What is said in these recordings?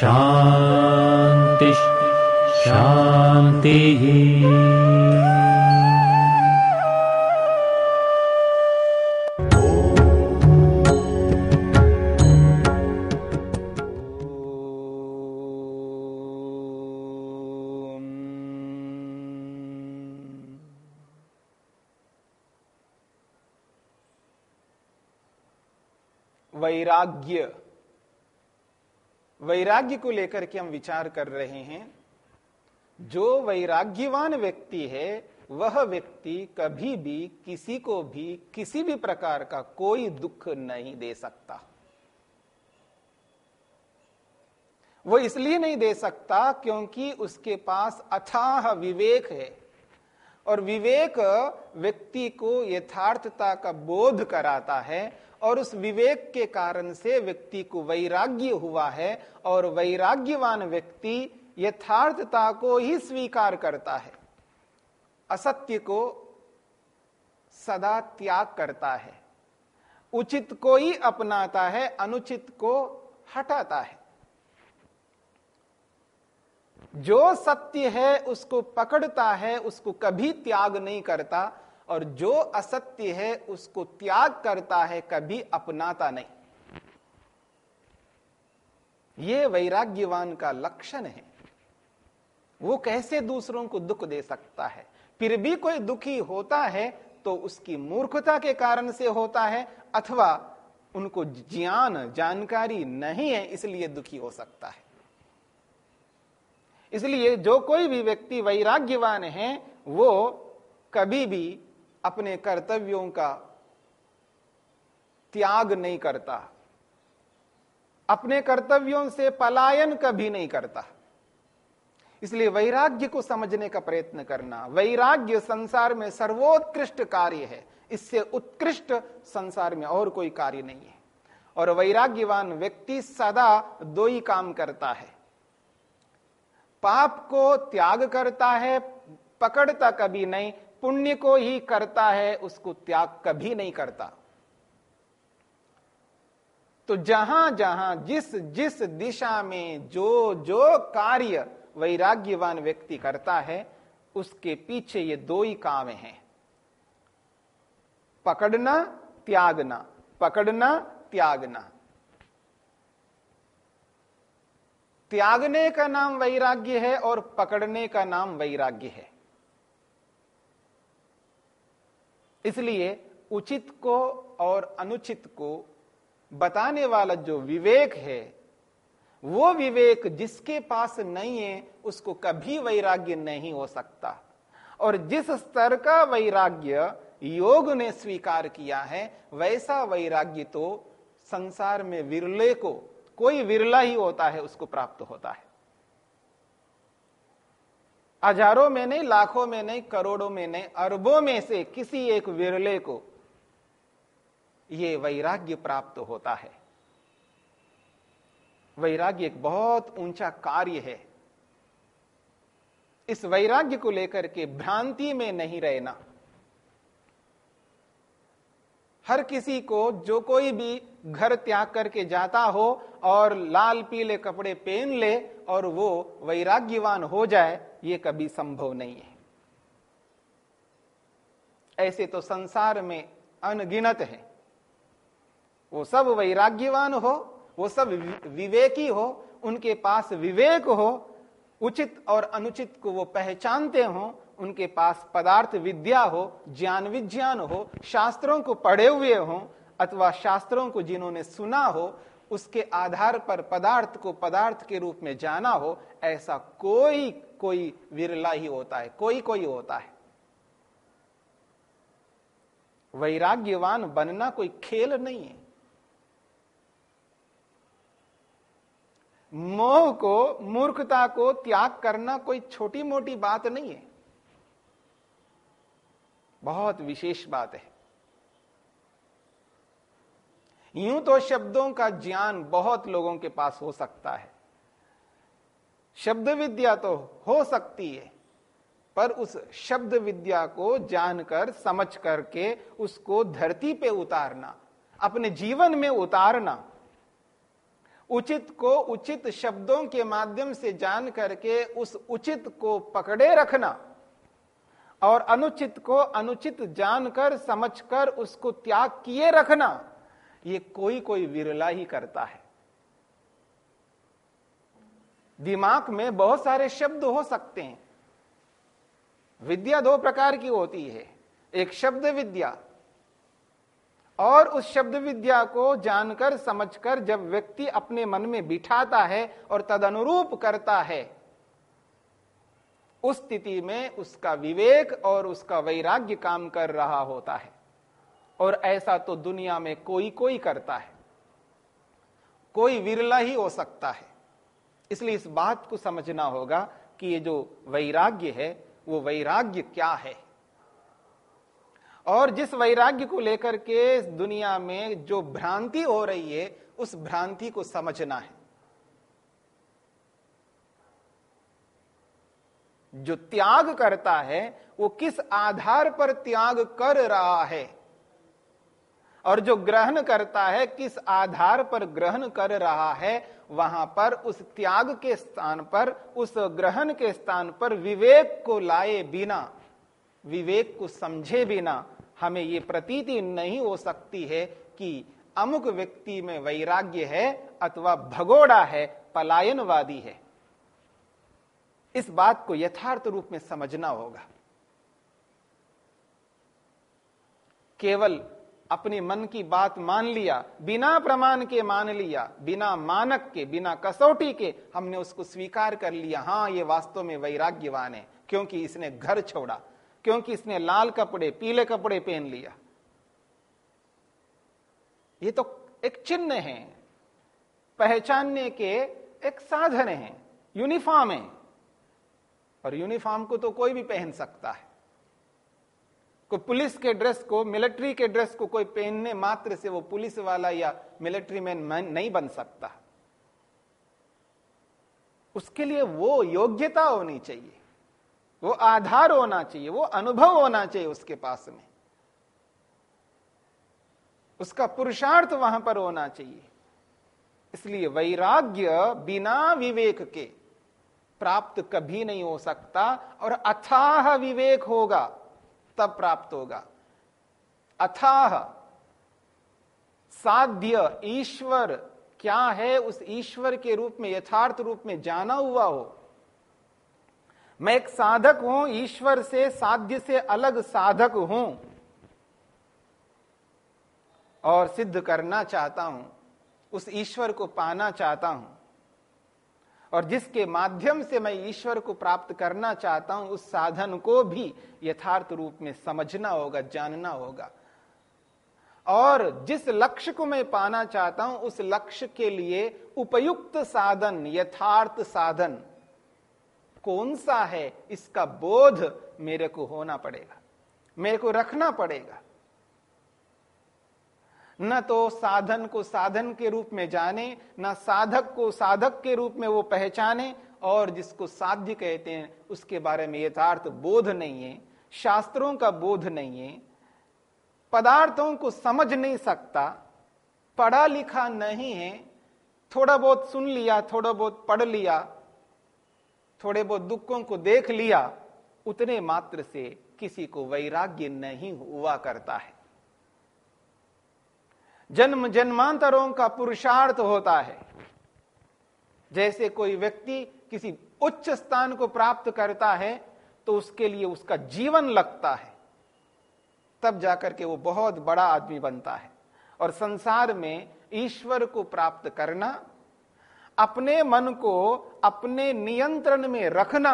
शान्तिः शान्तिः वैराग्य। वैराग्य को लेकर के हम विचार कर रहे हैं, जो वैराग्यवान व्यक्ति है, वह व्यक्ति कभी भी किसी को भी, किसी भी प्रकार का कोई दुख नहीं दे सकता। वो इसलिए नहीं दे सकता क्योंकि उसके पास अथाह विवेक है और विवेक व्यक्ति को यथार्थता का बोध कराता है और उस विवेक के कारण से व्यक्ति को वैराग्य हुआ है और वैराग्यवान व्यक्ति यथार्थता को ही स्वीकार करता है। असत्य को सदा त्याग करता है। उचित को ही अपनाता है, अनुचित को हटाता है। जो सत्य है, उसको पकड़ता है, उसको कभी त्याग नहीं करता। और जो असत्य है उसको त्याग करता है, कभी अपनाता नहीं। ये वैराग्यवान का लक्षण है। वो कैसे दूसरों को दुख दे सकता है? फिर भी कोई दुखी होता है तो उसकी मूर्खता के कारण से होता है, अथवा उनको ज्ञान, जानकारी नहीं है, इसलिए दुखी हो सकता है। इसलिए जो कोई भी व्यक्ति वैराग्यवान है, वो कभी भी अपने कर्तव्यों का त्याग नहीं करता। अपने कर्तव्यों से पलायन कभी नहीं करता। इसलिए वैराग्य को समझने का प्रयत्न करना। वैराग्य संसार में सर्वोत्कृष्ट कार्य है। इससे उत्कृष्ट संसार में और कोई कार्य नहीं है। और वैराग्यवान व्यक्ति सदा दो ही काम करता है। पाप को त्याग करता है, पकड़ता कभी नहीं पुण्य को ही करता है, उसको त्याग कभी नहीं करता। तो जहाँ जहाँ, जिस जिस दिशा में जो जो कार्य वैराग्यवान व्यक्ति करता है, उसके पीछे ये दो ही काम हैं। पकड़ना, त्यागना। पकड़ना, त्यागना। त्यागने का नाम वैराग्य है और पकड़ने का नाम वैराग्य है। इसलिए उचित को और अनुचित को बताने वाला जो विवेक है, वो विवेक जिसके पास नहीं है, उसको कभी वैराग्य नहीं हो सकता। और जिस स्तर का वैराग्य योग ने स्वीकार किया है, वैसा वैराग्य तो संसार में विरले को, कोई विरला ही होता है, उसको प्राप्त होता है। हज़ारों में नहीं, लाखों में नहीं, करोड़ों में नहीं, अरबों में से किसी एक विरले को यह वैराग्य प्राप्त होता है। वैराग्य एक बहुत ऊँचा कार्य है। इस वैराग्य को लेकर के भ्रांति में नहीं रहना। हर किसी को जो कोई भी घर त्याग करके जाता हो और लाल पीले कपड़े पहन ले और वो वैराग्यवान हो जाए, ये कभी संभव नहीं है। ऐसे तो संसार में अनगिनत है। वो सब वैराग्यवान हो, वो सब विवेकी हो, उनके पास विवेक हो, उचित और अनुचित को वो पहचानते हो उनके पास पदार्थ विद्या हो ज्ञान विज्ञान हो, शास्त्रों को पढ़े हुए हो, अथवा शास्त्रों को जिन्होंने सुना हो, उसके आधार पर पदार्थ को पदार्थ के रूप में जाना हो, ऐसा कोई कोई विरला ही होता है, कोई कोई होता है। वैराग्यवान बनना कोई खेल नहीं है। मोह को, मूर्खता को त्याग करना कोई छोटी मोटी बात नहीं है। बहुत विशेष बात है। यूँ तो शब्दों का ज्ञान बहुत लोगों के पास हो सकता है। शब्द विद्या तो हो सकती है, पर उस शब्द विद्या को जानकर, समझ करके उसको धरती पे उतारना, अपने जीवन में उतारना, उचित को उचित शब्दों के माध्यम से जान करके उस उचित को पकड़े रखना और अनुचित को अनुचित जानकर, समझकर, उसको त्याग किए रखना, ये कोई कोई विरला ही करता है। दिमाग में बहुत सारे शब्द हो सकते हैं। विद्या दो प्रकार की होती है। एक शब्द विद्या, और उस शब्द विद्या को जानकर, समझकर, जब व्यक्ति अपने मन में बिठाता है और तदनुरूप करता है उस स्थिति में उसका विवेक और उसका वैराग्य काम कर रहा होता है। और ऐसा तो दुनिया में कोई कोई करता है। कोई विरला ही हो सकता है। इसलिए इस बात को समझना होगा कि ये जो वैराग्य है, वो वैराग्य क्या है? और जिस वैराग्य को लेकर के दुनिया में जो भ्रांति हो रही है, उस भ्रांति को समझना है। जो त्याग करता है, वो किस आधार पर त्याग कर रहा है? और जो ग्रहण करता है, किस आधार पर ग्रहण कर रहा है, वहाँ पर उस त्याग के स्थान पर, उस ग्रहण के स्थान पर विवेक को लाए बिना, विवेक को समझे बिना हमें ये प्रतीति नहीं हो सकती है कि अमुक व्यक्ति में वैराग्य है अथवा भगोड़ा है, पलायनवादी है। इस बात को यथार्थ रूप में समझना होगा। केवल अपने मन की बात मान लिया, बिना प्रमाण के मान लिया, बिना मानक के, बिना कसौटी के हमने उसको स्वीकार कर लिया, हाँ, ये वास्तव में वैराग्यवान है, क्योंकि इसने घर छोड़ा, क्योंकि इसने लाल कपड़े, पीले कपड़े पहन लिया। ये तो एक चिन्ह है, पहचानने के एक साधन है यूनिफॉर्म है। और यूनिफॉर्म को तो कोई भी पहन सकता है। कोई पुलिस के ड्रेस को, मिलिट्री के ड्रेस को कोई पहनने मात्र से वो पुलिस वाला या मिलिट्री मैन नहीं बन सकता। उसके लिए वो योग्यता होनी चाहिए। वो आधार होना चाहिए, वो अनुभव होना चाहिए उसके पास में। उसका पुरुषार्थ वहाँ पर होना चाहिए। इसलिए वैराग्य बिना विवेक के प्राप्त कभी नहीं हो सकता और अथाह विवेक होगा, तब प्राप्त होगा। अथाह, साध्य, ईश्वर, क्या है उस ईश्वर के रूप में, यथार्थ रूप में जाना हुआ हो? मैं एक साधक हूँ, ईश्वर से, साध्य से अलग साधक हूँ और सिद्ध करना चाहता हूँ, उस ईश्वर को पाना चाहता हूँ। और जिसके माध्यम से मैं ईश्वर को प्राप्त करना चाहता हूँ, उस साधन को भी यथार्थ रूप में समझना होगा, जानना होगा। और जिस लक्ष्य को मैं पाना चाहता हूँ, उस लक्ष्य के लिए उपयुक्त साधन, यथार्थ साधन कौन सा है, इसका बोध मेरे को होना पड़ेगा, मेरे को रखना पड़ेगा। न तो साधन को साधन के रूप में जाने, न साधक को साधक के रूप में वो पहचाने, और जिसको साध्य कहते हैं, उसके बारे में यथार्थ बोध नहीं है, शास्त्रों का बोध नहीं है, पदार्थों को समझ नहीं सकता, पढ़ा लिखा नहीं है, थोड़ा बहुत सुन लिया, थोड़ा बहुत पढ़ लिया, थोड़े बहुत दुखों को देख लिया, उतने मात्र से किसी को वैराग्य नहीं हुआ करता है। जन्म जन्मांतरों का पुरुषार्थ होता है। जैसे कोई व्यक्ति किसी उच्च स्थान को प्राप्त करता है तो उसके लिए उसका जीवन लगता है। तब जाकर के वो बहुत बड़ा आदमी बनता है। और संसार में ईश्वर को प्राप्त करना, अपने मन को अपने नियंत्रण में रखना,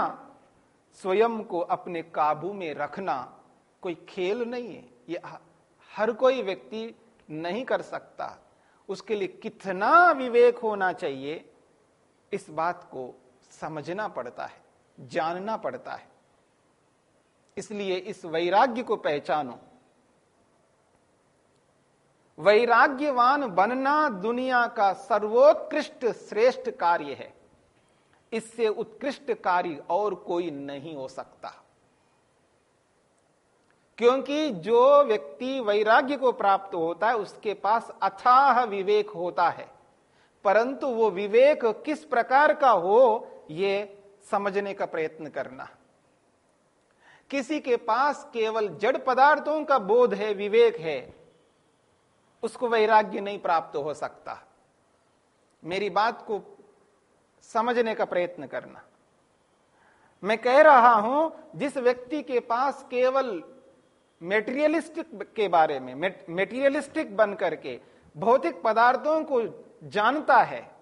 स्वयं को अपने काबू में रखना कोई खेल नहीं है। ये हर कोई व्यक्ति नहीं कर सकता। उसके लिए कितना विवेक होना चाहिए, इस बात को समझना पड़ता है, जानना पड़ता है। इसलिए इस वैराग्य को पहचानो। वैराग्यवान बनना दुनिया का सर्वोत्कृष्ट श्रेष्ठ कार्य है। इससे उत्कृष्ट कार्य और कोई नहीं हो सकता। क्योंकि जो व्यक्ति वैराग्य को प्राप्त होता है, उसके पास अथाह विवेक होता है। परंतु वो विवेक किस प्रकार का हो यह समझने का प्रयत्न करना। किसी के पास केवल जड़ पदार्थों का बोध है, विवेक है, उसको वैराग्य नहीं प्राप्त हो सकता। मेरी बात को समझने का प्रयत्न करना। मैं कह रहा हूँ, जिस व्यक्ति के पास केवल मेटीरियलिस्टिक के बारे में मेटीरियलिस्टिक बन करके भौतिक पदार्थों को जानता है।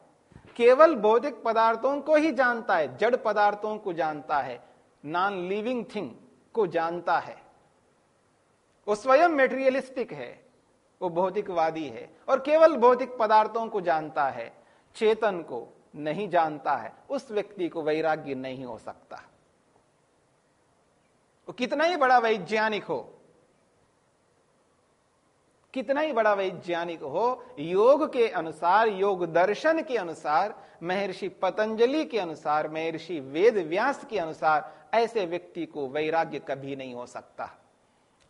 केवल भौतिक पदार्थों को ही जानता है, जड़ पदार्थों को जानता है नॉन लिविंग थिंग को जानता है। वो स्वयं मेटीरियलिस्टिक है, वो भौतिकवादी है, और केवल भौतिक पदार्थों को जानता है, चेतन को नहीं जानता है, उस व्यक्ति को वैराग्य नहीं हो सकता। वो कितना ही बड़ा वैज्ञानिक हो कितना ही बड़ा वैज्ञानिक हो, योग के अनुसार, योग दर्शन के अनुसार, महर्षि पतंजलि के अनुसार, महर्षि वेद व्यास के अनुसार, ऐसे व्यक्ति को वैराग्य कभी नहीं हो सकता।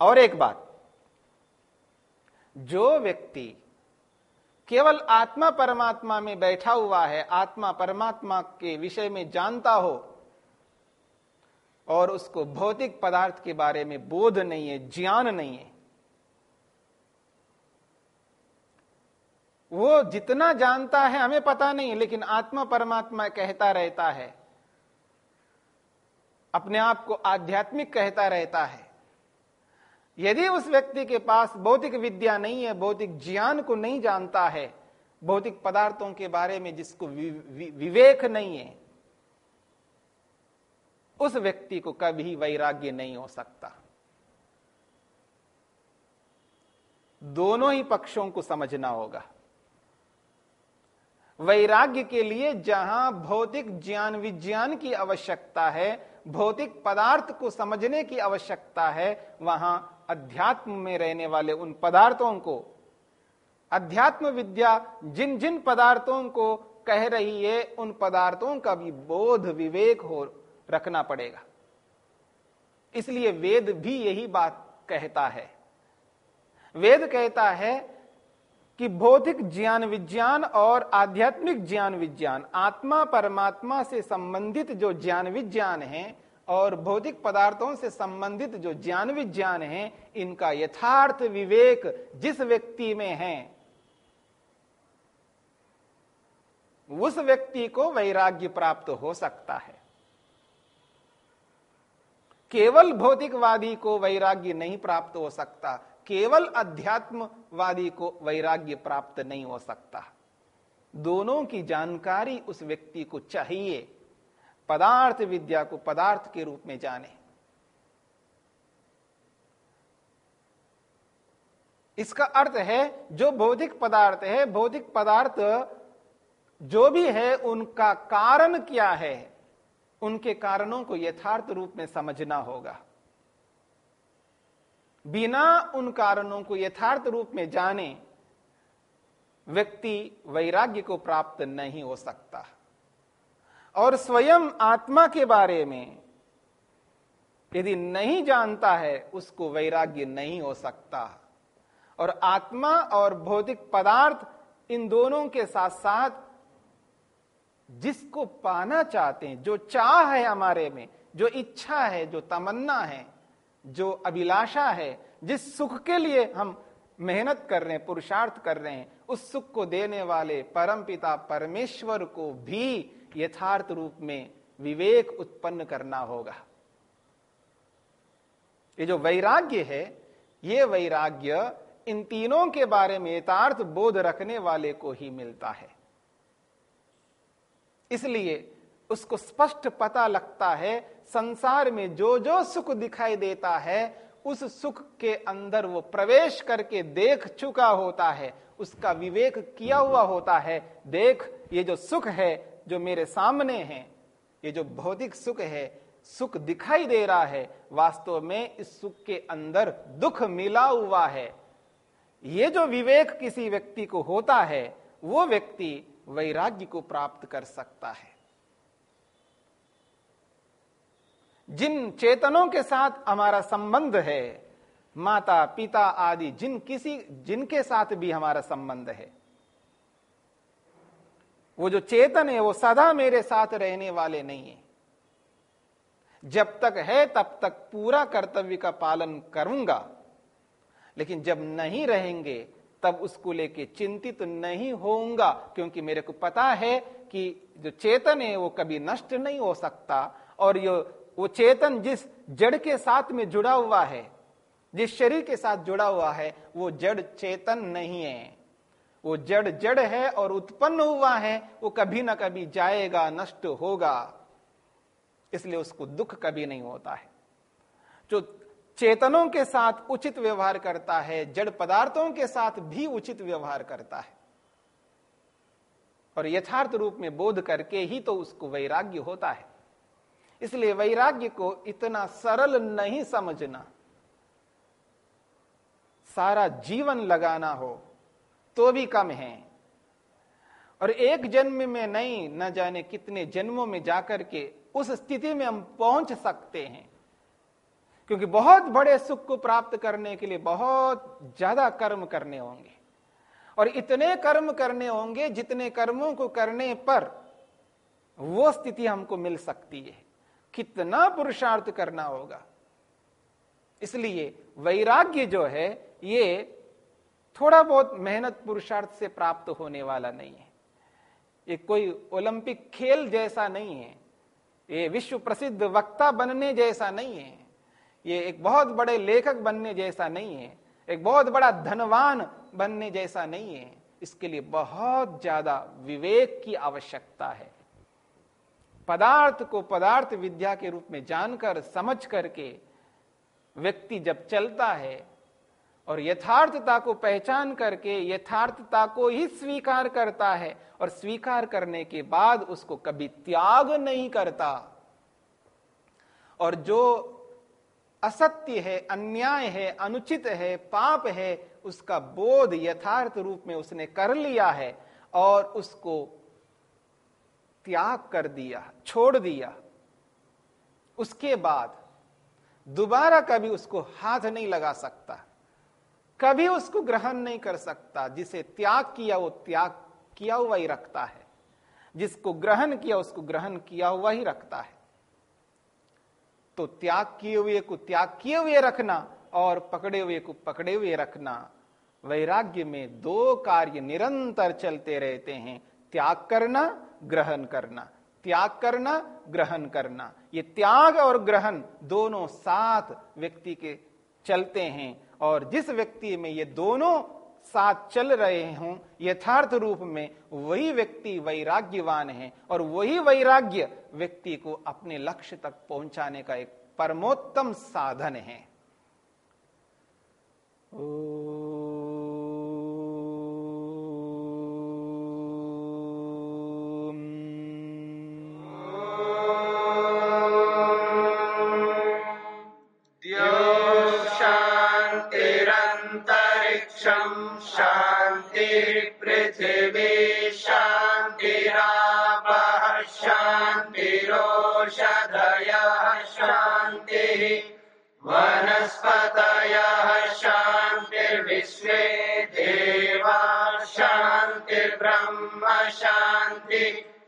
और एक बात, जो व्यक्ति केवल आत्मा परमात्मा में बैठा हुआ है, आत्मा परमात्मा के विषय में जानता हो और उसको भौतिक पदार्थ के बारे में बोध नहीं है, ज्ञान नहीं है वो जितना जानता है हमें पता नहीं लेकिन आत्मा परमात्मा कहता रहता है। अपने आप को आध्यात्मिक कहता रहता है। यदि उस व्यक्ति के पास भौतिक विद्या नहीं है भौतिक ज्ञान को नहीं जानता है भौतिक पदार्थों के बारे में जिसको वि, वि, विवेक नहीं है उस व्यक्ति को कभी वैराग्य नहीं हो सकता। दोनों ही पक्षों को समझना होगा। वैराग्य के लिए जहाँ भौतिक ज्ञान विज्ञान की आवश्यकता है, भौतिक पदार्थ को समझने की आवश्यकता है, वहाँ अध्यात्म में रहने वाले उन पदार्थों को। अध्यात्म विद्या जिन जिन पदार्थों को कह रही है, उन पदार्थों का भी बोध विवेक हो रखना पड़ेगा। इसलिए वेद भी यही बात कहता है। वेद कहता है कि भौतिक ज्ञान विज्ञान और आध्यात्मिक ज्ञान विज्ञान, आत्मा परमात्मा से संबंधित जो ज्ञान विज्ञान है और भौतिक पदार्थों से संबंधित जो ज्ञान विज्ञान है, इनका यथार्थ विवेक जिस व्यक्ति में है, उस व्यक्ति को वैराग्य प्राप्त हो सकता है। केवल भौतिकवादी को वैराग्य नहीं प्राप्त हो सकता। केवल अध्यात्मवादी को वैराग्य प्राप्त नहीं हो सकता। दोनों की जानकारी उस व्यक्ति को चाहिए, पदार्थ विद्या को पदार्थ के रूप में जाने। इसका अर्थ है, जो बौद्धिक पदार्थ है, बौद्धिक पदार्थ जो भी है, उनका कारण क्या है? उनके कारणों को यथार्थ रूप में समझना होगा। बिना उन कारणों को यथार्थ रूप में जाने, व्यक्ति वैराग्य को प्राप्त नहीं हो सकता। और स्वयं आत्मा के बारे में यदि नहीं जानता है, उसको वैराग्य नहीं हो सकता। और आत्मा और भौतिक पदार्थ इन दोनों के साथ साथ जिसको पाना चाहते हैं, जो चाह है हमारे में, जो इच्छा है, जो तमन्ना है जो अभिलाषा है, जिस सुख के लिए हम मेहनत कर रहे हैं, पुरुषार्थ कर रहे हैं, उस सुख को देने वाले परम पिता परमेश्वर को भी यथार्थ रूप में विवेक उत्पन्न करना होगा। ये जो वैराग्य है, ये वैराग्य इन तीनों के बारे में यथार्थ बोध रखने वाले को ही मिलता है। इसलिए उसको स्पष्ट पता लगता है, संसार में जो जो सुख दिखाई देता है, उस सुख के अंदर वो प्रवेश करके देख चुका होता है, उसका विवेक किया हुआ होता है, देख, ये जो सुख है, जो मेरे सामने है, ये जो भौतिक सुख है, सुख दिखाई दे रहा है, वास्तव में इस सुख के अंदर दुख मिला हुआ है। ये जो विवेक किसी व्यक्ति को होता है, वो व्यक्ति वैराग्य को प्राप्त कर सकता है। जिन चेतनों के साथ हमारा संबंध है, माता, पिता आदि, जिन किसी, जिनके साथ भी हमारा संबंध है। वो जो चेतन है, वो सदा मेरे साथ रहने वाले नहीं है। जब तक है, तब तक पूरा कर्तव्य का पालन करूँगा, लेकिन जब नहीं रहेंगे, तब उसको लेके चिंतित तो नहीं होऊँगा, क्योंकि मेरे को पता है कि जो चेतन है, वो कभी नष्ट नहीं हो सकता, और ये वो चेतन जिस जड़ के साथ में जुड़ा हुआ है, जिस शरीर के साथ जुड़ा हुआ है, वो जड़ चेतन नहीं है। वो जड़ जड़ है और उत्पन्न हुआ है, वो कभी ना कभी जाएगा, नष्ट होगा। इसलिए उसको दुख कभी नहीं होता है। जो चेतनों के साथ उचित व्यवहार करता है, जड़ पदार्थों के साथ भी उचित व्यवहार करता है। और यथार्थ रूप में बोध करके ही तो उसको वैराग्य होता है। इसलिए वैराग्य को इतना सरल नहीं समझना। सारा जीवन लगाना हो तो भी कम है। और एक जन्म में नहीं, न जाने कितने जन्मों में जाकर के उस स्थिति में हम पहुँच सकते हैं। क्योंकि बहुत बड़े सुख को प्राप्त करने के लिए बहुत ज़्यादा कर्म करने होंगे। और इतने कर्म करने होंगे जितने कर्मों को करने पर वो स्थिति हमको मिल सकती है। कितना पुरुषार्थ करना होगा। इसलिए वैराग्य जो है, ये थोड़ा बहुत मेहनत पुरुषार्थ से प्राप्त होने वाला नहीं है। ये कोई ओलंपिक खेल जैसा नहीं है। ये विश्व प्रसिद्ध वक्ता बनने जैसा नहीं है। ये एक बहुत बड़े लेखक बनने जैसा नहीं है। एक बहुत बड़ा धनवान बनने जैसा नहीं है। इसके लिए बहुत ज़्यादा विवेक की आवश्यकता है। पदार्थ को पदार्थ विद्या के रूप में जानकर, समझ करके व्यक्ति जब चलता है और यथार्थता को पहचान करके, यथार्थता को ही स्वीकार करता है और स्वीकार करने के बाद उसको कभी त्याग नहीं करता। और जो असत्य है, अन्याय है, अनुचित है, पाप है, उसका बोध यथार्थ रूप में उसने कर लिया है और उसको त्याग कर दिया, छोड़ दिया। उसके बाद दोबारा कभी उसको हाथ नहीं लगा सकता, कभी उसको ग्रहण नहीं कर सकता। जिसे त्याग किया, वो त्याग किया हुआ ही रखता है। जिसको ग्रहण किया, उसको ग्रहण किया हुआ ही रखता है। तो त्याग किए हुए को त्याग किए हुए रखना और पकड़े हुए को पकड़े हुए रखना, वैराग्य में दो कार्य निरंतर चलते रहते हैं। त्याग करना ग्रहण करना। त्याग करना, ग्रहण करना। ये त्याग और ग्रहण दोनों साथ व्यक्ति के चलते हैं और जिस व्यक्ति में ये दोनों साथ चल रहे हों, यथार्थ रूप में वही व्यक्ति वैराग्यवान है और वही वैराग्य व्यक्ति को अपने लक्ष्य तक पहुँचाने का एक परमोत्तम साधन है। ओ... विश्वे देवा शांति शान्तिर्ब्रह्म शांति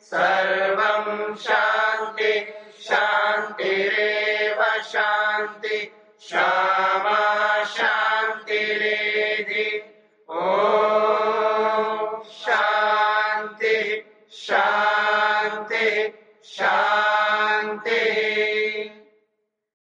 सर्वम् शान्ति शांति शान्ति क्षमा रेधि ओ शांति शांति शांति